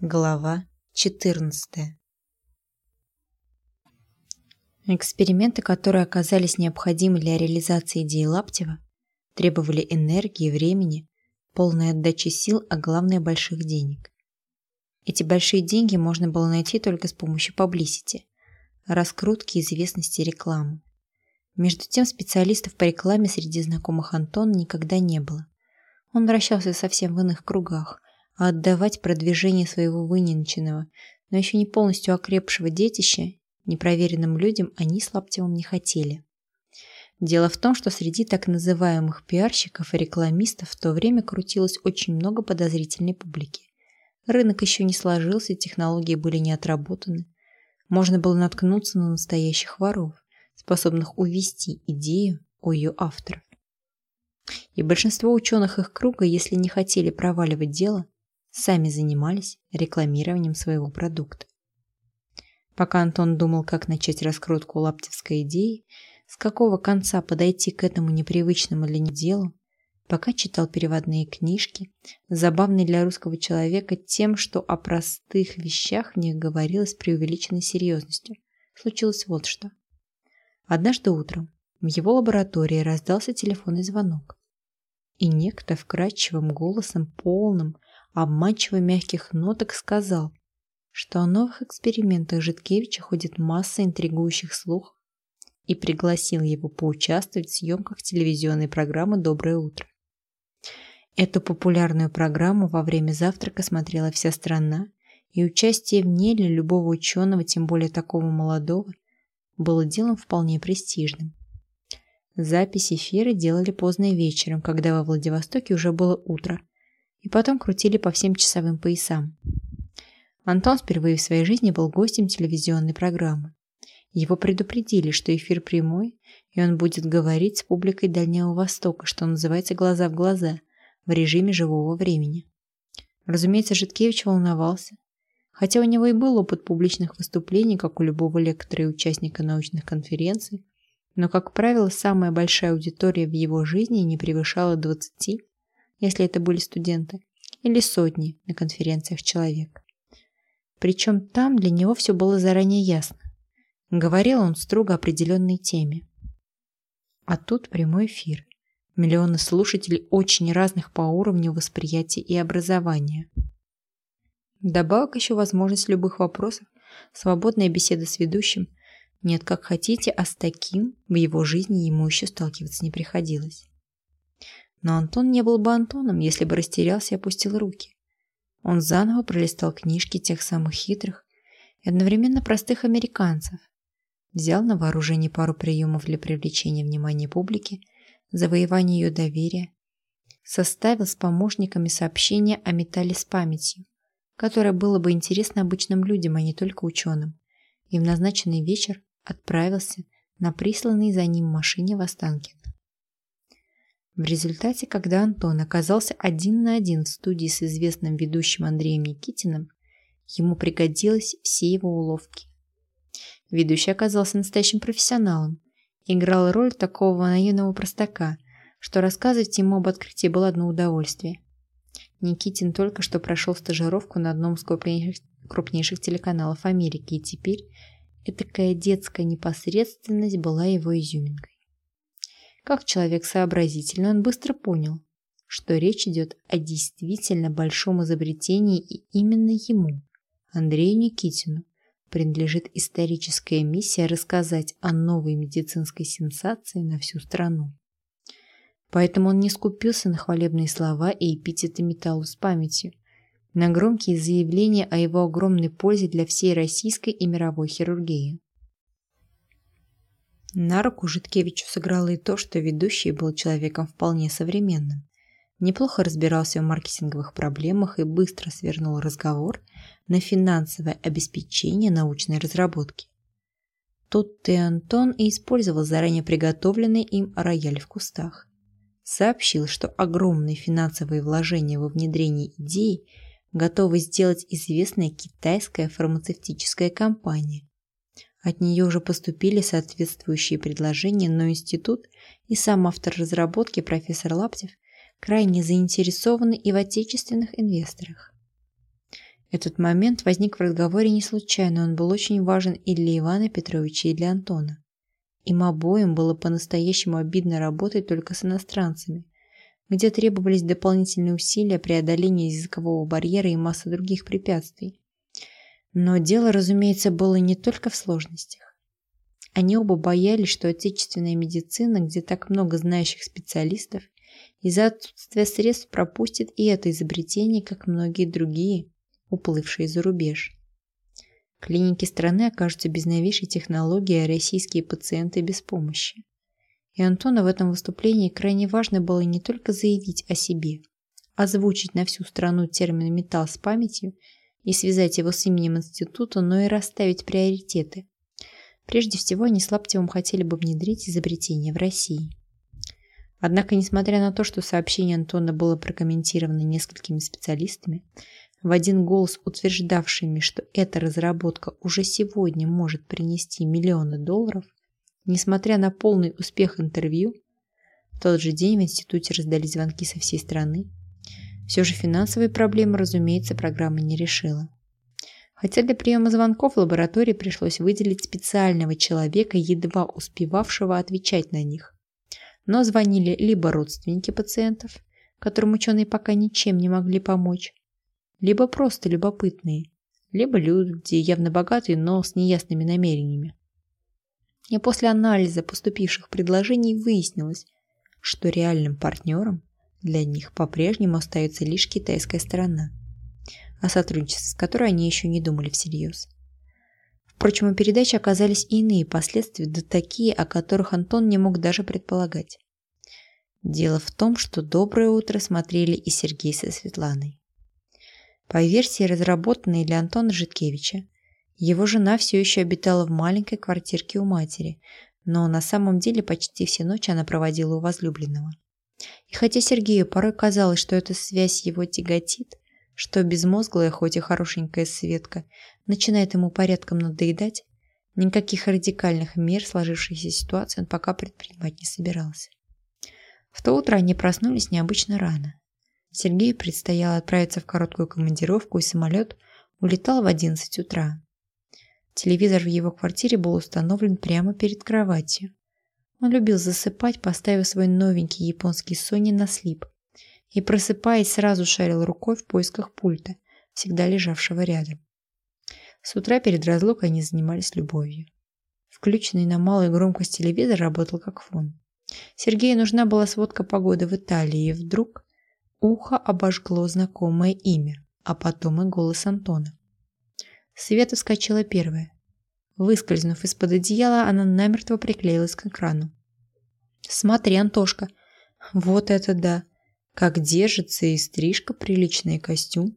Глава 14 Эксперименты, которые оказались необходимы для реализации идеи Лаптева, требовали энергии, времени, полной отдачи сил, а главное – больших денег. Эти большие деньги можно было найти только с помощью publicity, раскрутки известности рекламы. Между тем специалистов по рекламе среди знакомых Антона никогда не было. Он вращался совсем в иных кругах – а отдавать продвижение своего выненченного, но еще не полностью окрепшего детища непроверенным людям они с Лаптевым не хотели. Дело в том, что среди так называемых пиарщиков и рекламистов в то время крутилось очень много подозрительной публики. Рынок еще не сложился, технологии были не отработаны. Можно было наткнуться на настоящих воров, способных увести идею у ее авторов. И большинство ученых их круга, если не хотели проваливать дело, сами занимались рекламированием своего продукта. Пока Антон думал, как начать раскрутку лаптевской идеи, с какого конца подойти к этому непривычному для него делу, пока читал переводные книжки, забавные для русского человека тем, что о простых вещах в них говорилось преувеличенной серьезностью, случилось вот что. Однажды утром в его лаборатории раздался телефонный звонок, и некто вкрадчивым голосом, полным, обманчиво мягких ноток сказал, что о новых экспериментах Житкевича ходит масса интригующих слухов и пригласил его поучаствовать в съемках телевизионной программы «Доброе утро». Эту популярную программу во время завтрака смотрела вся страна, и участие в ней для любого ученого, тем более такого молодого, было делом вполне престижным. Запись эфира делали поздно вечером, когда во Владивостоке уже было утро, и потом крутили по всем часовым поясам. Антон впервые в своей жизни был гостем телевизионной программы. Его предупредили, что эфир прямой, и он будет говорить с публикой Дальнего Востока, что называется глаза в глаза, в режиме живого времени. Разумеется, Житкевич волновался. Хотя у него и был опыт публичных выступлений, как у любого лектора и участника научных конференций, но, как правило, самая большая аудитория в его жизни не превышала 20 если это были студенты, или сотни на конференциях человек. Причем там для него все было заранее ясно. Говорил он строго определенной теме. А тут прямой эфир. Миллионы слушателей очень разных по уровню восприятия и образования. Добавок еще возможность любых вопросов, свободная беседа с ведущим. Нет, как хотите, а с таким в его жизни ему еще сталкиваться не приходилось. Но Антон не был бы Антоном, если бы растерялся и опустил руки. Он заново пролистал книжки тех самых хитрых и одновременно простых американцев, взял на вооружение пару приемов для привлечения внимания публики, завоевания ее доверия, составил с помощниками сообщение о металле с памятью, которое было бы интересно обычным людям, а не только ученым, и в назначенный вечер отправился на присланной за ним машине в Останкино. В результате, когда Антон оказался один на один в студии с известным ведущим Андреем Никитиным, ему пригодились все его уловки. Ведущий оказался настоящим профессионалом, играл роль такого наивного простака, что рассказывать ему об открытии было одно удовольствие. Никитин только что прошел стажировку на одном из крупнейших, крупнейших телеканалов Америки, и теперь этакая детская непосредственность была его изюминкой. Как человек сообразительный, он быстро понял, что речь идет о действительно большом изобретении и именно ему, Андрею Никитину, принадлежит историческая миссия рассказать о новой медицинской сенсации на всю страну. Поэтому он не скупился на хвалебные слова и эпитеты металлу с памятью, на громкие заявления о его огромной пользе для всей российской и мировой хирургии. На руку Житкевичу сыграло и то, что ведущий был человеком вполне современным. Неплохо разбирался в маркетинговых проблемах и быстро свернул разговор на финансовое обеспечение научной разработки. Тут и Антон и использовал заранее приготовленный им рояль в кустах. Сообщил, что огромные финансовые вложения во внедрение идеи готовы сделать известная китайская фармацевтическая компания, от нее уже поступили соответствующие предложения, но институт и сам автор разработки, профессор Лаптев, крайне заинтересованы и в отечественных инвесторах. Этот момент возник в разговоре не случайно, он был очень важен и для Ивана Петровича, и для Антона. Им обоим было по-настоящему обидно работать только с иностранцами, где требовались дополнительные усилия преодоления языкового барьера и масса других препятствий. Но дело, разумеется, было не только в сложностях. Они оба боялись, что отечественная медицина, где так много знающих специалистов, из-за отсутствия средств пропустит и это изобретение, как многие другие, уплывшие за рубеж. Клиники страны окажутся без новейшей технологии, а российские пациенты без помощи. И Антону в этом выступлении крайне важно было не только заявить о себе, озвучить на всю страну термин «металл» с памятью и связать его с именем института, но и расставить приоритеты. Прежде всего, они с Лаптевым хотели бы внедрить изобретение в России. Однако, несмотря на то, что сообщение Антона было прокомментировано несколькими специалистами, в один голос утверждавшими, что эта разработка уже сегодня может принести миллионы долларов, несмотря на полный успех интервью, в тот же день в институте раздались звонки со всей страны. Все же финансовые проблемы, разумеется, программа не решила. Хотя для приема звонков лаборатории пришлось выделить специального человека, едва успевавшего отвечать на них. Но звонили либо родственники пациентов, которым ученые пока ничем не могли помочь, либо просто любопытные, либо люди явно богатые, но с неясными намерениями. И после анализа поступивших предложений выяснилось, что реальным партнером для них по-прежнему остается лишь китайская сторона, о сотрудничестве с которой они еще не думали всерьез. Впрочем, у передачи оказались иные последствия, да такие, о которых Антон не мог даже предполагать. Дело в том, что «Доброе утро» смотрели и Сергей со Светланой. По версии, разработанной для Антона Житкевича, его жена все еще обитала в маленькой квартирке у матери, но на самом деле почти все ночи она проводила у возлюбленного. И хотя Сергею порой казалось, что эта связь его тяготит, что безмозглая, хоть и хорошенькая Светка, начинает ему порядком надоедать, никаких радикальных мер сложившейся ситуации он пока предпринимать не собирался. В то утро они проснулись необычно рано. Сергею предстояло отправиться в короткую командировку, и самолет улетал в 11 утра. Телевизор в его квартире был установлен прямо перед кроватью. Он любил засыпать, поставив свой новенький японский Sony на слип. И просыпаясь, сразу шарил рукой в поисках пульта, всегда лежавшего рядом. С утра перед разлукой они занимались любовью. Включенный на малую громкость телевизор работал как фон. Сергею нужна была сводка погоды в Италии, и вдруг Ухо обожгло знакомое имя, а потом и голос Антона. Света вскочила первая. Выскользнув из-под одеяла, она намертво приклеилась к экрану. «Смотри, Антошка, вот это да! Как держится и стрижка, приличный костюм.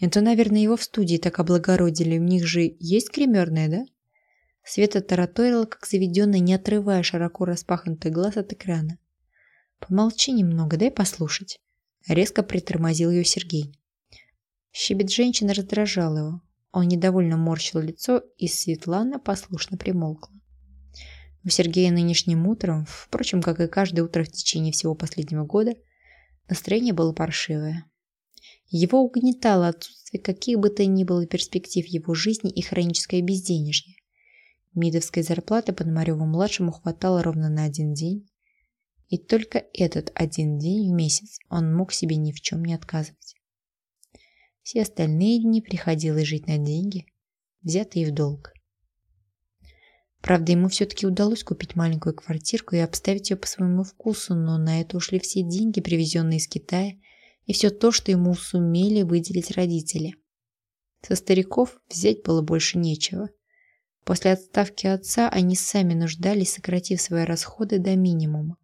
Это, наверное, его в студии так облагородили, у них же есть гримерная, да?» Света тараторила, как заведенная, не отрывая широко распахнутый глаз от экрана. «Помолчи немного, дай послушать». Резко притормозил ее Сергей. Щебет женщины раздражал его. Он недовольно морщил лицо, и Светлана послушно примолкла. У Сергея нынешним утром, впрочем, как и каждое утро в течение всего последнего года, настроение было паршивое. Его угнетало отсутствие каких бы то ни было перспектив его жизни и хроническое безденежье. Мидовской зарплаты Пономареву-младшему хватало ровно на один день, и только этот один день в месяц он мог себе ни в чем не отказывать. Все остальные дни приходилось жить на деньги, взятые в долг. Правда, ему все-таки удалось купить маленькую квартирку и обставить ее по своему вкусу, но на это ушли все деньги, привезенные из Китая, и все то, что ему сумели выделить родители. Со стариков взять было больше нечего. После отставки отца они сами нуждались, сократив свои расходы до минимума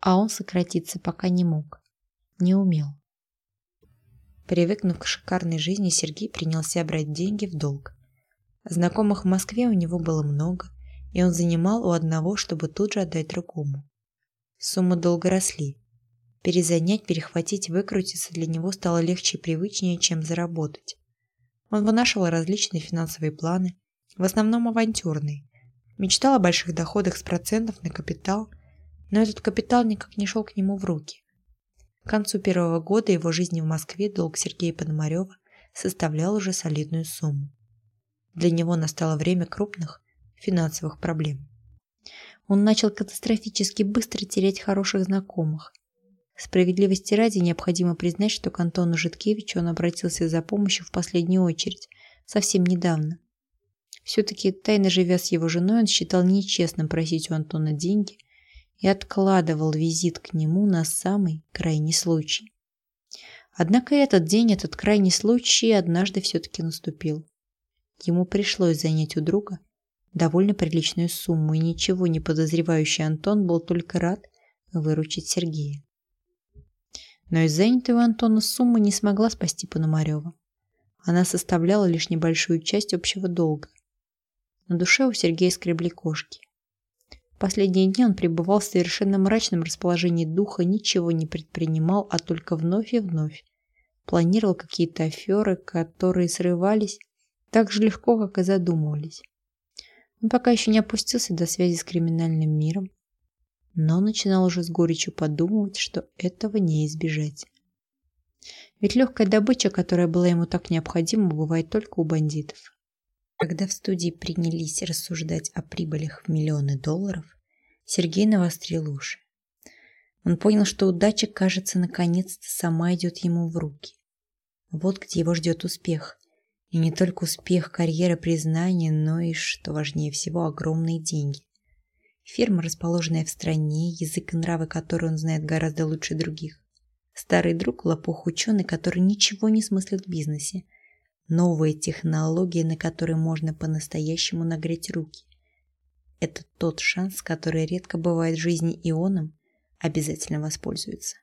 а он сократиться пока не мог, не умел. Привыкнув к шикарной жизни, Сергей принялся брать деньги в долг. Знакомых в Москве у него было много, и он занимал у одного, чтобы тут же отдать другому. Суммы долго росли. Перезанять, перехватить, выкрутиться для него стало легче и привычнее, чем заработать. Он вынашивал различные финансовые планы, в основном авантюрные. Мечтал о больших доходах с процентов на капитал но этот капитал никак не шел к нему в руки. К концу первого года его жизни в Москве долг Сергея Пономарева составлял уже солидную сумму. Для него настало время крупных финансовых проблем. Он начал катастрофически быстро терять хороших знакомых. Справедливости ради необходимо признать, что к Антону Житкевичу он обратился за помощью в последнюю очередь, совсем недавно. Все-таки, тайно живя с его женой, он считал нечестным просить у Антона деньги и откладывал визит к нему на самый крайний случай. Однако этот день, этот крайний случай однажды все-таки наступил. Ему пришлось занять у друга довольно приличную сумму, и ничего не подозревающий Антон был только рад выручить Сергея. Но из занятой у Антона суммы не смогла спасти Пономарева. Она составляла лишь небольшую часть общего долга. На душе у Сергея скребли кошки. Последние дни он пребывал в совершенно мрачном расположении духа, ничего не предпринимал, а только вновь и вновь планировал какие-то аферы, которые срывались так же легко, как и задумывались. Он пока еще не опустился до связи с криминальным миром, но начинал уже с горечью подумывать, что этого не избежать. Ведь легкая добыча, которая была ему так необходима, бывает только у бандитов. Когда в студии принялись рассуждать о прибылях в миллионы долларов, Сергей навострил уши. Он понял, что удача, кажется, наконец-то сама идет ему в руки. Вот где его ждет успех. И не только успех, карьера, признание, но и, что важнее всего, огромные деньги. Фирма, расположенная в стране, язык и нравы которой он знает гораздо лучше других. Старый друг, лопух ученый, который ничего не смыслит в бизнесе. Новые технологии, на которые можно по-настоящему нагреть руки. Это тот шанс, который редко бывает в жизни, и он им обязательно воспользуется.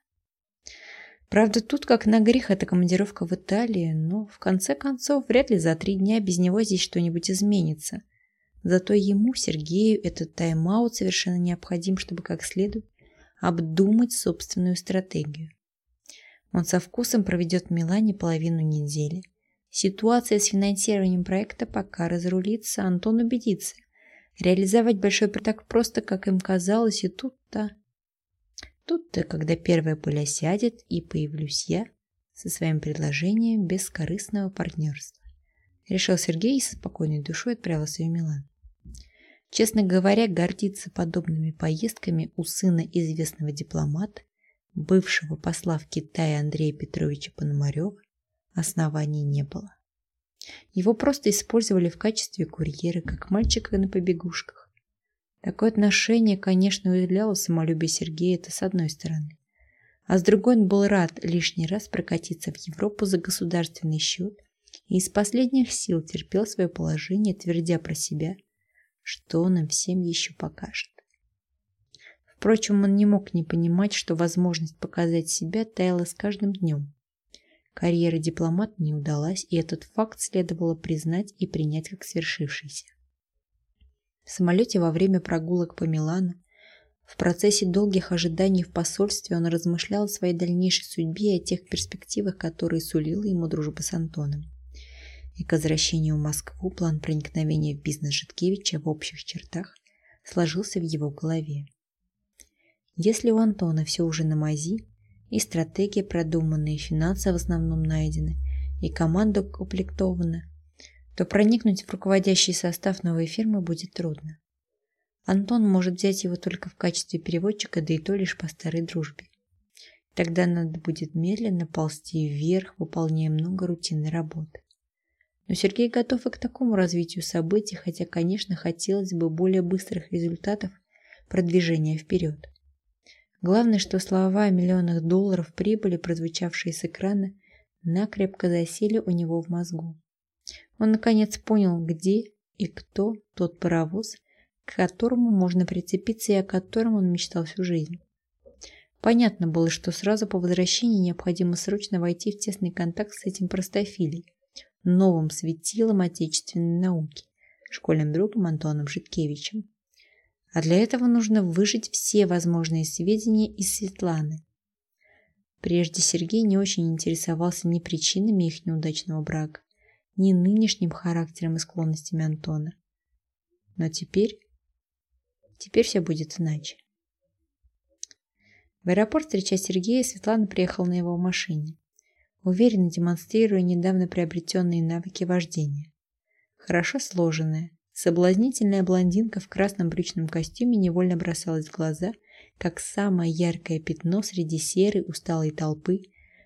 Правда, тут как на грех эта командировка в Италии, но в конце концов вряд ли за три дня без него здесь что-нибудь изменится. Зато ему, Сергею, этот тайм-аут совершенно необходим, чтобы как следует обдумать собственную стратегию. Он со вкусом проведет в Милане половину недели. Ситуация с финансированием проекта пока разрулится, Антон убедится. Реализовать большой проект так просто, как им казалось, и тут-то Тут-то, когда первая пыля сядет, и появлюсь я со своим предложением бескорыстного партнерства. Решил Сергей и со спокойной душой отправился в Милан. Честно говоря, гордиться подобными поездками у сына известного дипломата, бывшего посла в Китае Андрея Петровича Пономарева, оснований не было. Его просто использовали в качестве курьера, как мальчика на побегушках. Такое отношение, конечно, уявляло самолюбие Сергея, это с одной стороны. А с другой он был рад лишний раз прокатиться в Европу за государственный счет и из последних сил терпел свое положение, твердя про себя, что он им всем еще покажет. Впрочем, он не мог не понимать, что возможность показать себя таяла с каждым днем. Карьера дипломата не удалась, и этот факт следовало признать и принять как свершившийся. В самолете во время прогулок по Милану, в процессе долгих ожиданий в посольстве он размышлял о своей дальнейшей судьбе и о тех перспективах, которые сулила ему дружба с Антоном. И к возвращению в Москву план проникновения в бизнес Житкевича в общих чертах сложился в его голове. Если у Антона все уже на мази, и стратегия продумана, и финансы в основном найдены, и команда укомплектована, то проникнуть в руководящий состав новой фирмы будет трудно. Антон может взять его только в качестве переводчика, да и то лишь по старой дружбе. Тогда надо будет медленно ползти вверх, выполняя много рутинной работы. Но Сергей готов и к такому развитию событий, хотя, конечно, хотелось бы более быстрых результатов продвижения вперед. Главное, что слова о миллионах долларов прибыли, прозвучавшие с экрана, накрепко засели у него в мозгу. Он наконец понял, где и кто тот паровоз, к которому можно прицепиться и о котором он мечтал всю жизнь. Понятно было, что сразу по возвращении необходимо срочно войти в тесный контакт с этим простофилей, новым светилом отечественной науки, школьным другом Антоном Житкевичем. А для этого нужно выжить все возможные сведения из Светланы. Прежде Сергей не очень интересовался ни причинами их неудачного брака, ни нынешним характером и склонностями Антона. Но теперь... Теперь все будет иначе. В аэропорт встречать Сергея Светлана приехала на его машине. уверенно демонстрируя недавно приобретенные навыки вождения. Хорошо сложенная, соблазнительная блондинка в красном брючном костюме невольно бросалась в глаза, как самое яркое пятно среди серой усталой толпы,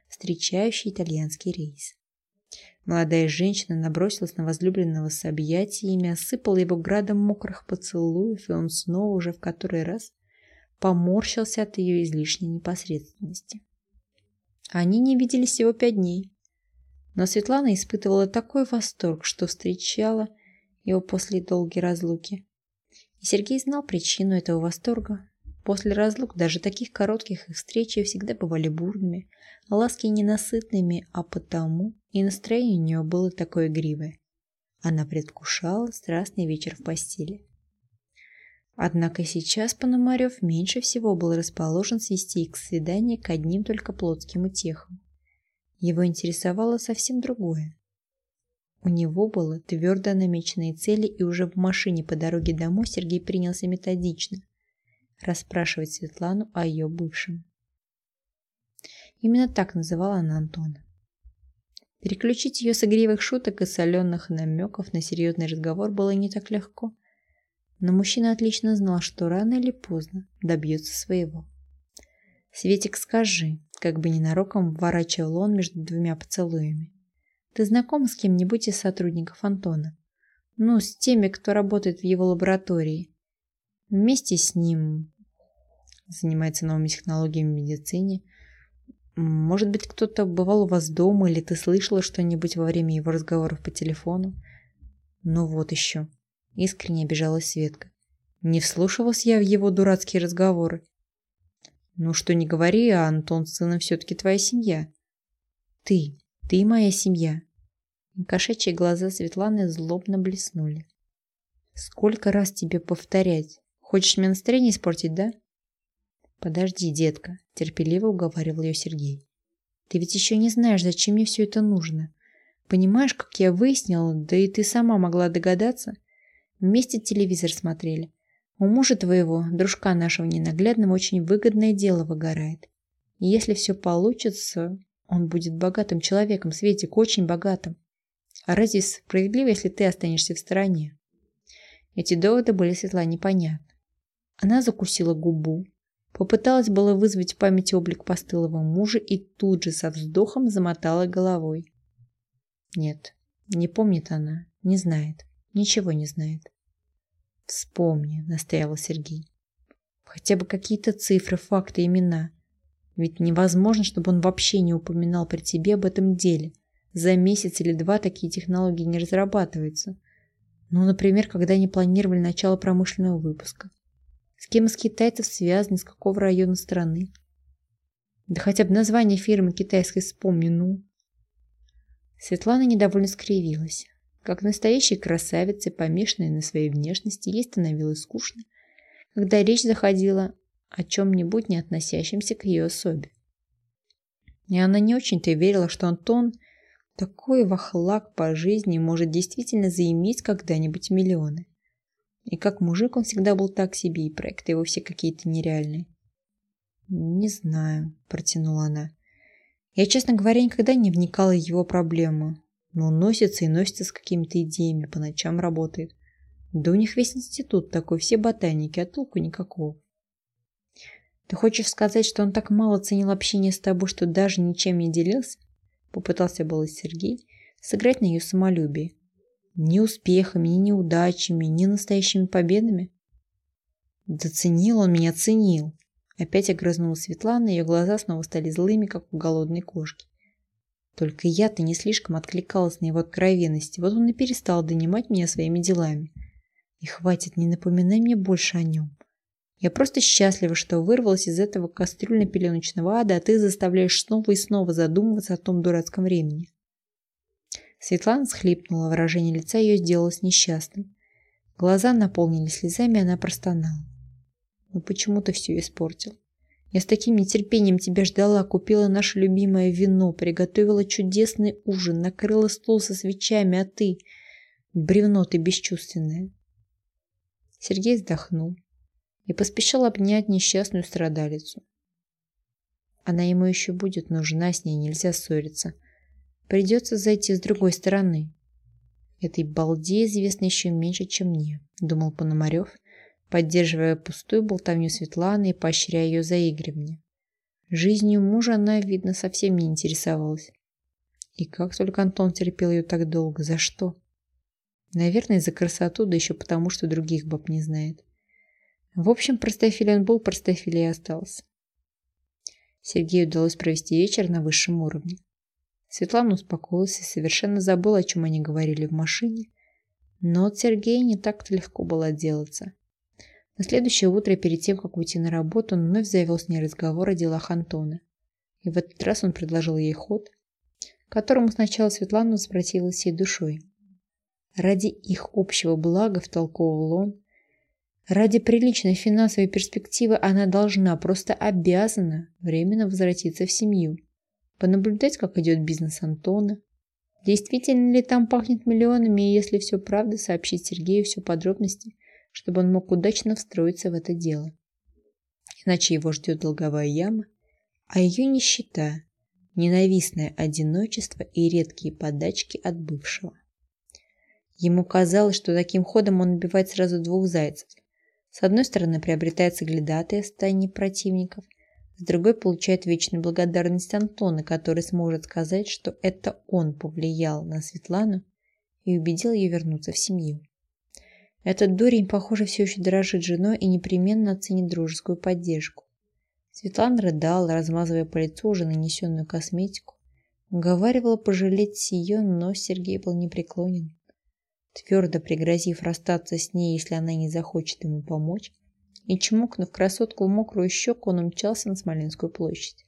встречающей итальянский рейс. Молодая женщина набросилась на возлюбленного с объятиями, осыпала его градом мокрых поцелуев, и он снова уже в который раз поморщился от ее излишней непосредственности. Они не виделись всего пять дней, но Светлана испытывала такой восторг, что встречала его после долгой разлуки. И Сергей знал причину этого восторга. После разлук даже таких коротких их встречи всегда бывали бурными, ласки ненасытными, а потому и настроение у нее было такое игривое. Она предвкушала страстный вечер в постели. Однако сейчас Пономарев меньше всего был расположен свести их свидание к одним только плотским утехам. Его интересовало совсем другое. У него было твердо намеченные цели, и уже в машине по дороге домой Сергей принялся методично расспрашивать Светлану о ее бывшем. Именно так называла она Антона. Переключить ее с игривых шуток и соленых намеков на серьезный разговор было не так легко, но мужчина отлично знал, что рано или поздно добьется своего. «Светик, скажи», как бы ненароком вворачивал он между двумя поцелуями. «Ты знаком с кем-нибудь из сотрудников Антона? Ну, с теми, кто работает в его лаборатории. Вместе с ним занимается новыми технологиями в медицине. Может быть, кто-то бывал у вас дома, или ты слышала что-нибудь во время его разговоров по телефону? Ну вот еще. Искренне обижалась Светка. Не вслушивался я в его дурацкие разговоры. Ну что не говори, а Антон с сыном все-таки твоя семья. Ты, ты моя семья. Кошачьи глаза Светланы злобно блеснули. Сколько раз тебе повторять? Хочешь мне настроение испортить, да? Подожди, детка, терпеливо уговаривал ее Сергей. Ты ведь еще не знаешь, зачем мне все это нужно. Понимаешь, как я выяснила, да и ты сама могла догадаться. Вместе телевизор смотрели. У мужа твоего, дружка нашего ненаглядного, очень выгодное дело выгорает. И если все получится, он будет богатым человеком, Светик, очень богатым. А разве справедливо, если ты останешься в стороне? Эти доводы были Светлане непонятны. Она закусила губу, попыталась было вызвать в памяти облик постылого мужа и тут же со вздохом замотала головой. Нет, не помнит она, не знает, ничего не знает. «Вспомни», — настаивал Сергей. «Хотя бы какие-то цифры, факты, имена. Ведь невозможно, чтобы он вообще не упоминал при тебе об этом деле. За месяц или два такие технологии не разрабатываются. Ну, например, когда они планировали начало промышленного выпуска. С кем из китайцев связаны, с какого района страны. Да хотя бы название фирмы китайской вспомни, ну. Светлана недовольно скривилась. Как настоящей красавице, помешанной на своей внешности, ей становилось скучно, когда речь заходила о чем-нибудь, не относящемся к ее особе. И она не очень-то верила, что Антон такой вахлак по жизни может действительно заиметь когда-нибудь миллионы. И как мужик он всегда был так себе, и проекты его все какие-то нереальные. «Не знаю», – протянула она. «Я, честно говоря, никогда не вникала в его проблемы. Но он носится и носится с какими-то идеями, по ночам работает. Да у них весь институт такой, все ботаники, а толку никакого. Ты хочешь сказать, что он так мало ценил общение с тобой, что даже ничем не делился? Попытался было Сергей сыграть на ее самолюбие. Ни успехами, ни неудачами, ни настоящими победами. Да ценил он меня, ценил. Опять огрызнула Светлана, ее глаза снова стали злыми, как у голодной кошки. Только я-то не слишком откликалась на его откровенности, вот он и перестал донимать меня своими делами. И хватит, не напоминай мне больше о нем. Я просто счастлива, что вырвалась из этого кастрюльно-пеленочного ада, а ты заставляешь снова и снова задумываться о том дурацком времени. Светлана схлипнула, выражение лица ее сделалось несчастным. Глаза наполнились слезами, она простонала. Ну почему ты все испортил? Я с таким нетерпением тебя ждала, купила наше любимое вино, приготовила чудесный ужин, накрыла стол со свечами, а ты... Бревно ты бесчувственное. Сергей вздохнул и поспешил обнять несчастную страдалицу. Она ему еще будет нужна, с ней нельзя ссориться. Придется зайти с другой стороны. Этой балде известно еще меньше, чем мне, думал Пономарев, поддерживая пустую болтовню Светланы и поощряя ее заигрывание. Жизнью мужа она, видно, совсем не интересовалась. И как только Антон терпел ее так долго, за что? Наверное, за красоту, да еще потому, что других баб не знает. В общем, простофиль он был, простофиль и остался. Сергею удалось провести вечер на высшем уровне. Светлана успокоилась и совершенно забыла, о чем они говорили в машине. Но от Сергея не так-то легко было отделаться. На следующее утро, перед тем, как уйти на работу, он вновь завел с ней разговор о делах Антона. И в этот раз он предложил ей ход, которому сначала Светлана воспротивилась всей душой. Ради их общего блага, втолковывал он, ради приличной финансовой перспективы она должна, просто обязана временно возвратиться в семью, понаблюдать, как идет бизнес Антона, действительно ли там пахнет миллионами, и если все правда, сообщить Сергею все подробности, чтобы он мог удачно встроиться в это дело. Иначе его ждет долговая яма, а ее нищета, ненавистное одиночество и редкие подачки от бывшего. Ему казалось, что таким ходом он убивает сразу двух зайцев. С одной стороны, приобретает соглядатые стайни противников, с другой получает вечную благодарность Антона, который сможет сказать, что это он повлиял на Светлану и убедил ее вернуться в семью. Этот дурень, похоже, все еще дорожит женой и непременно оценит дружескую поддержку. Светлана рыдала, размазывая по лицу уже нанесенную косметику. Уговаривала пожалеть ее, но Сергей был непреклонен твердо пригрозив расстаться с ней, если она не захочет ему помочь, и чмокнув красотку в мокрую щеку, он умчался на Смоленскую площадь.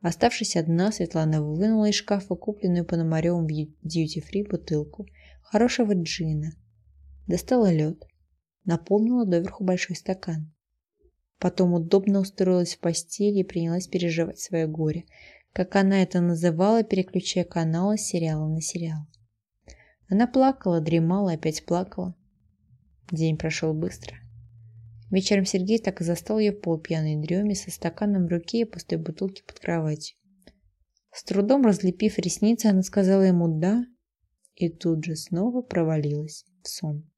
Оставшись одна, Светлана вынула из шкафа купленную Пономаревым в дьюти-фри бутылку хорошего джина, достала лед, наполнила доверху большой стакан. Потом удобно устроилась в постели и принялась переживать свое горе, как она это называла, переключая каналы с сериала на сериал. Она плакала, дремала, опять плакала. День прошел быстро. Вечером Сергей так и застал ее в полупьяной дреме со стаканом в руке и пустой бутылки под кроватью. С трудом разлепив ресницы, она сказала ему «да» и тут же снова провалилась в сон.